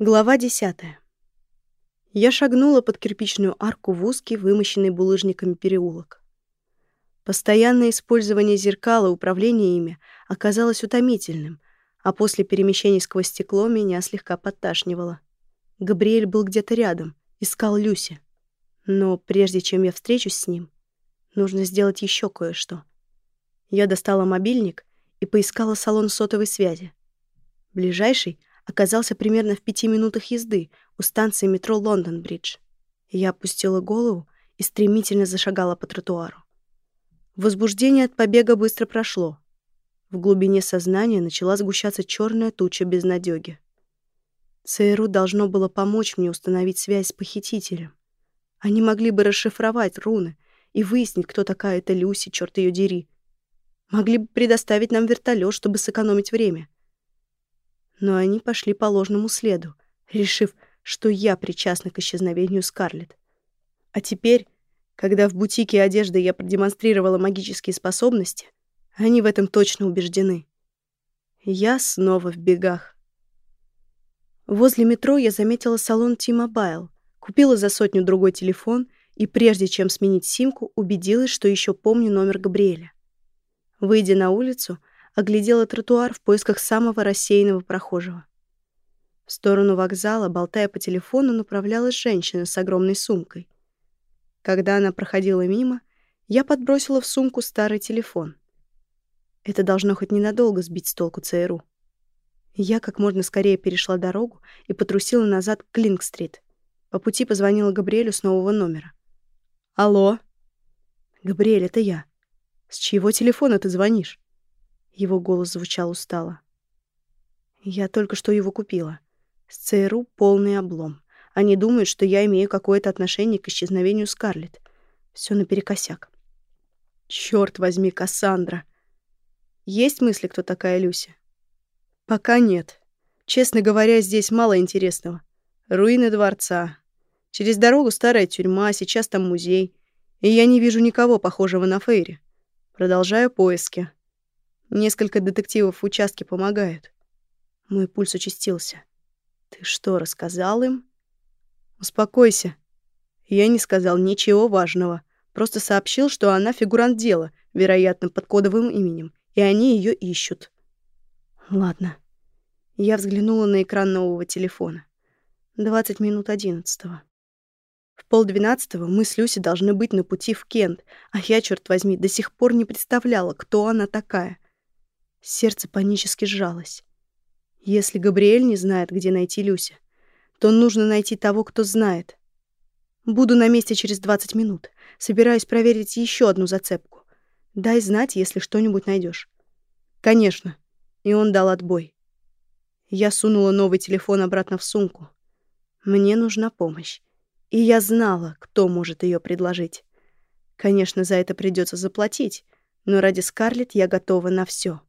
Глава десятая. Я шагнула под кирпичную арку в узкий, вымощенный булыжниками переулок. Постоянное использование зеркала и управление ими оказалось утомительным, а после перемещений сквозь стекло меня слегка подташнивало. Габриэль был где-то рядом, искал Люси. Но прежде чем я встречусь с ним, нужно сделать еще кое-что. Я достала мобильник и поискала салон сотовой связи. Ближайший — оказался примерно в пяти минутах езды у станции метро Лондон-Бридж. Я опустила голову и стремительно зашагала по тротуару. Возбуждение от побега быстро прошло. В глубине сознания начала сгущаться черная туча безнадёги. ЦРУ должно было помочь мне установить связь с похитителем. Они могли бы расшифровать руны и выяснить, кто такая эта Люси, черт ее дери. Могли бы предоставить нам вертолет, чтобы сэкономить время но они пошли по ложному следу, решив, что я причастна к исчезновению Скарлетт. А теперь, когда в бутике одежды я продемонстрировала магические способности, они в этом точно убеждены. Я снова в бегах. Возле метро я заметила салон T-Mobile, купила за сотню другой телефон и, прежде чем сменить симку, убедилась, что еще помню номер Габриэля. Выйдя на улицу, оглядела тротуар в поисках самого рассеянного прохожего. В сторону вокзала, болтая по телефону, направлялась женщина с огромной сумкой. Когда она проходила мимо, я подбросила в сумку старый телефон. Это должно хоть ненадолго сбить с толку ЦРУ. Я как можно скорее перешла дорогу и потрусила назад к Клинг-стрит. По пути позвонила Габриэлю с нового номера. «Алло?» «Габриэль, это я. С чьего телефона ты звонишь?» Его голос звучал устало. Я только что его купила. С ЦРУ полный облом. Они думают, что я имею какое-то отношение к исчезновению Скарлетт. Все наперекосяк. Черт возьми, Кассандра. Есть мысли, кто такая Люся? Пока нет. Честно говоря, здесь мало интересного. Руины дворца. Через дорогу старая тюрьма, сейчас там музей. И я не вижу никого похожего на Фейри. Продолжаю поиски. Несколько детективов в участке помогают. Мой пульс участился. Ты что, рассказал им? Успокойся. Я не сказал ничего важного. Просто сообщил, что она фигурант дела, вероятно, под кодовым именем, и они ее ищут. Ладно. Я взглянула на экран нового телефона. 20 минут одиннадцатого. В полдвенадцатого мы с Люси должны быть на пути в Кент, а я, черт возьми, до сих пор не представляла, кто она такая. Сердце панически сжалось. Если Габриэль не знает, где найти Люся, то нужно найти того, кто знает. Буду на месте через 20 минут. Собираюсь проверить еще одну зацепку. Дай знать, если что-нибудь найдешь. Конечно. И он дал отбой. Я сунула новый телефон обратно в сумку. Мне нужна помощь. И я знала, кто может ее предложить. Конечно, за это придется заплатить, но ради Скарлетт я готова на все.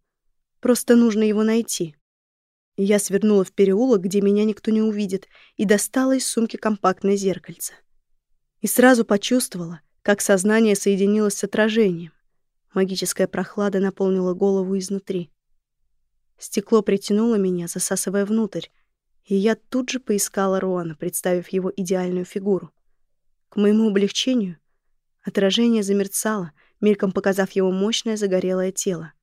Просто нужно его найти. Я свернула в переулок, где меня никто не увидит, и достала из сумки компактное зеркальце. И сразу почувствовала, как сознание соединилось с отражением. Магическая прохлада наполнила голову изнутри. Стекло притянуло меня, засасывая внутрь, и я тут же поискала Роана, представив его идеальную фигуру. К моему облегчению отражение замерцало, мельком показав его мощное загорелое тело.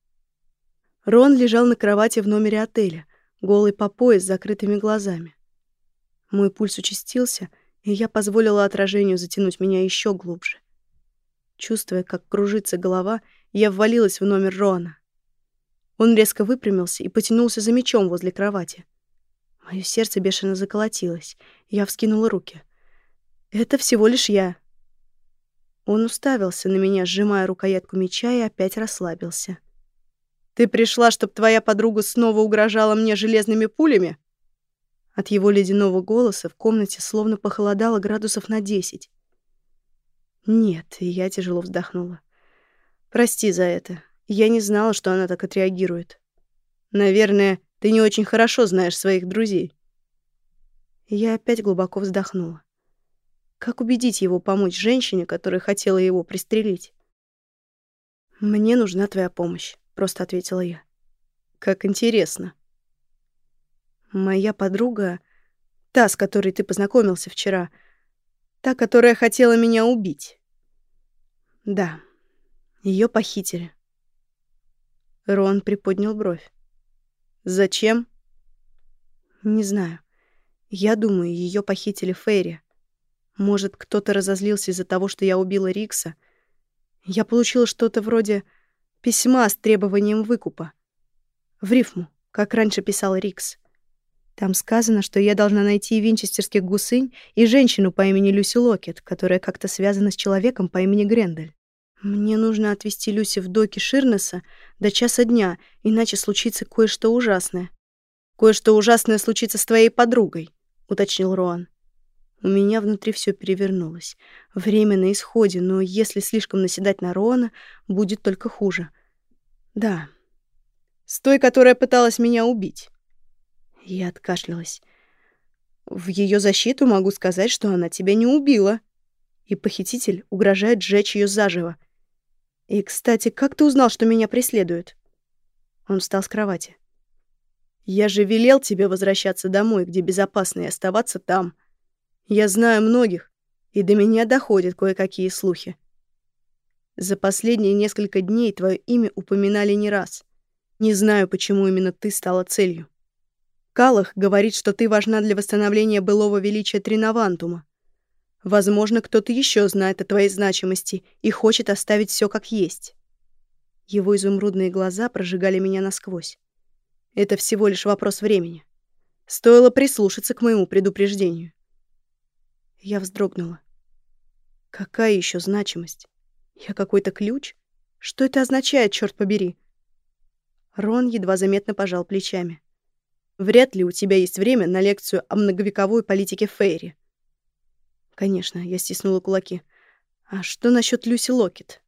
Рон лежал на кровати в номере отеля, голый по пояс с закрытыми глазами. Мой пульс участился, и я позволила отражению затянуть меня еще глубже. Чувствуя, как кружится голова, я ввалилась в номер Рона. Он резко выпрямился и потянулся за мечом возле кровати. Мое сердце бешено заколотилось. Я вскинула руки. «Это всего лишь я». Он уставился на меня, сжимая рукоятку меча, и опять расслабился. Ты пришла, чтобы твоя подруга снова угрожала мне железными пулями?» От его ледяного голоса в комнате словно похолодало градусов на десять. «Нет», — я тяжело вздохнула. «Прости за это. Я не знала, что она так отреагирует. Наверное, ты не очень хорошо знаешь своих друзей». Я опять глубоко вздохнула. Как убедить его помочь женщине, которая хотела его пристрелить? «Мне нужна твоя помощь». — просто ответила я. «Как интересно». Моя подруга Та, с которой ты познакомился вчера. Та, которая хотела меня убить. Да, ее похитили. Рон приподнял бровь. Зачем? Не знаю. Я думаю, ее похитили Фейри. Может, кто-то разозлился из-за того, что я убила Рикса. Я получила что-то вроде письма с требованием выкупа. В рифму, как раньше писал Рикс. Там сказано, что я должна найти винчестерских гусынь и женщину по имени Люси Локет, которая как-то связана с человеком по имени Грендель. Мне нужно отвезти Люси в доки Ширнеса до часа дня, иначе случится кое-что ужасное. Кое-что ужасное случится с твоей подругой, уточнил Роан. У меня внутри все перевернулось. Время на исходе, но если слишком наседать на Роана, будет только хуже. Да. С той, которая пыталась меня убить. Я откашлялась. В ее защиту могу сказать, что она тебя не убила. И похититель угрожает сжечь ее заживо. И, кстати, как ты узнал, что меня преследуют? Он встал с кровати. Я же велел тебе возвращаться домой, где безопасно, и оставаться там. Я знаю многих, и до меня доходят кое-какие слухи. За последние несколько дней твое имя упоминали не раз. Не знаю, почему именно ты стала целью. Калах говорит, что ты важна для восстановления былого величия Тринавантума. Возможно, кто-то еще знает о твоей значимости и хочет оставить все как есть. Его изумрудные глаза прожигали меня насквозь. Это всего лишь вопрос времени. Стоило прислушаться к моему предупреждению. Я вздрогнула. Какая еще значимость? Я какой-то ключ? Что это означает, черт побери? Рон едва заметно пожал плечами. Вряд ли у тебя есть время на лекцию о многовековой политике Фейри. Конечно, я стиснула кулаки. А что насчет Люси Локет?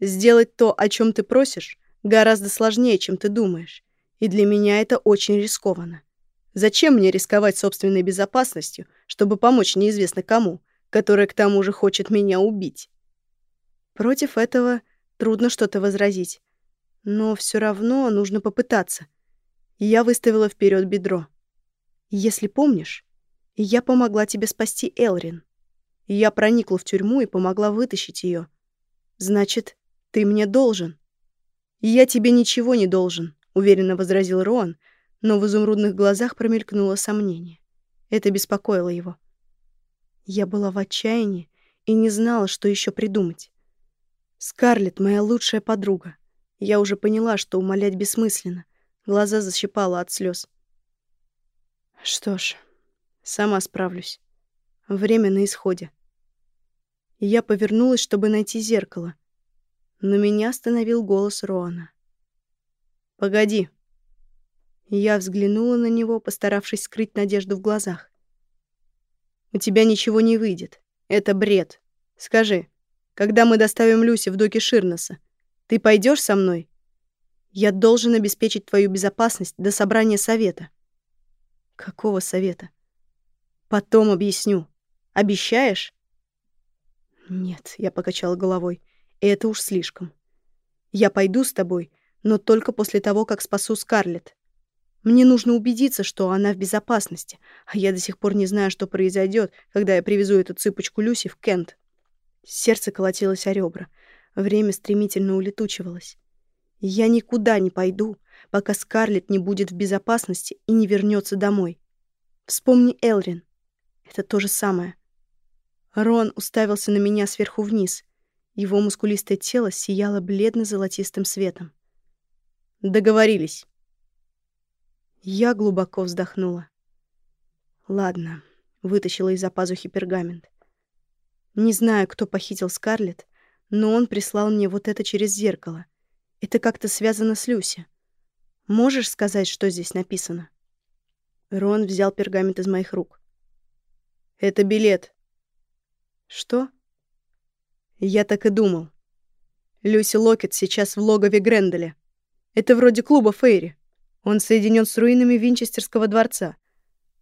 Сделать то, о чем ты просишь, гораздо сложнее, чем ты думаешь. И для меня это очень рискованно. Зачем мне рисковать собственной безопасностью, чтобы помочь неизвестно кому, который к тому же хочет меня убить? Против этого трудно что-то возразить. Но все равно нужно попытаться я выставила вперед бедро. «Если помнишь, я помогла тебе спасти Элрин. Я проникла в тюрьму и помогла вытащить ее. Значит, ты мне должен». «Я тебе ничего не должен», — уверенно возразил Роан, но в изумрудных глазах промелькнуло сомнение. Это беспокоило его. Я была в отчаянии и не знала, что еще придумать. Скарлетт — моя лучшая подруга. Я уже поняла, что умолять бессмысленно — Глаза защипало от слез. Что ж, сама справлюсь. Время на исходе. Я повернулась, чтобы найти зеркало. Но меня остановил голос Роана. «Погоди». Я взглянула на него, постаравшись скрыть надежду в глазах. «У тебя ничего не выйдет. Это бред. Скажи, когда мы доставим Люси в доки Ширноса, ты пойдешь со мной я должен обеспечить твою безопасность до собрания совета. Какого совета? Потом объясню. Обещаешь? Нет, я покачала головой. Это уж слишком. Я пойду с тобой, но только после того, как спасу Скарлетт. Мне нужно убедиться, что она в безопасности, а я до сих пор не знаю, что произойдет, когда я привезу эту цыпочку Люси в Кент. Сердце колотилось о ребра. Время стремительно улетучивалось. Я никуда не пойду, пока Скарлетт не будет в безопасности и не вернется домой. Вспомни Элрин. Это то же самое. Рон уставился на меня сверху вниз. Его мускулистое тело сияло бледно-золотистым светом. Договорились. Я глубоко вздохнула. Ладно, вытащила из-за пазухи пергамент. Не знаю, кто похитил Скарлетт, но он прислал мне вот это через зеркало — это как-то связано с Люси. Можешь сказать, что здесь написано?» Рон взял пергамент из моих рук. «Это билет». «Что?» «Я так и думал. Люси Локет сейчас в логове Гренделя. Это вроде клуба Фейри. Он соединен с руинами Винчестерского дворца.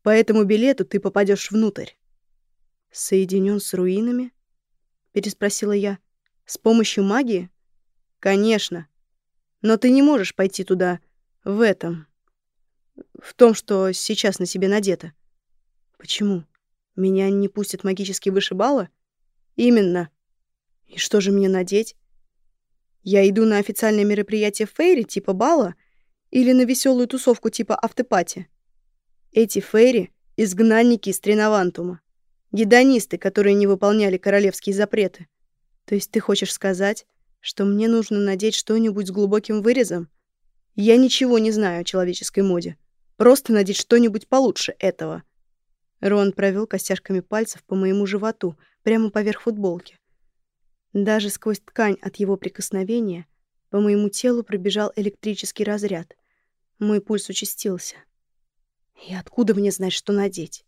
По этому билету ты попадешь внутрь». «Соединен с руинами?» — переспросила я. «С помощью магии?» «Конечно. Но ты не можешь пойти туда в этом. В том, что сейчас на себе надето. Почему? Меня не пустят магически выше бала? Именно. И что же мне надеть? Я иду на официальное мероприятие Фейри типа бала или на веселую тусовку типа автопати? Эти Фейри — изгнанники из Тринавантума. Гедонисты, которые не выполняли королевские запреты. То есть ты хочешь сказать, что мне нужно надеть что-нибудь с глубоким вырезом? Я ничего не знаю о человеческой моде. Просто надеть что-нибудь получше этого. Рон провел костяшками пальцев по моему животу, прямо поверх футболки. Даже сквозь ткань от его прикосновения по моему телу пробежал электрический разряд. Мой пульс участился. И откуда мне знать, что надеть?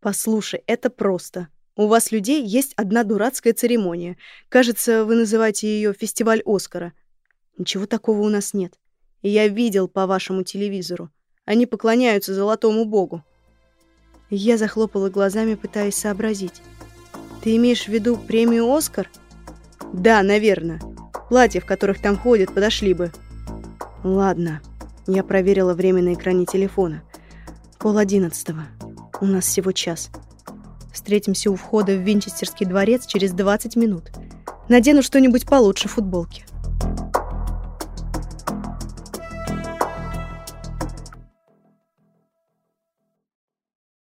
Послушай, это просто. У вас, людей, есть одна дурацкая церемония. Кажется, вы называете ее «Фестиваль Оскара». Ничего такого у нас нет. Я видел по вашему телевизору. Они поклоняются золотому богу. Я захлопала глазами, пытаясь сообразить. Ты имеешь в виду премию «Оскар»? Да, наверное. Платья, в которых там ходят, подошли бы. Ладно. Я проверила время на экране телефона. Пол одиннадцатого. У нас всего час. Встретимся у входа в Винчестерский дворец через 20 минут. Надену что-нибудь получше футболки.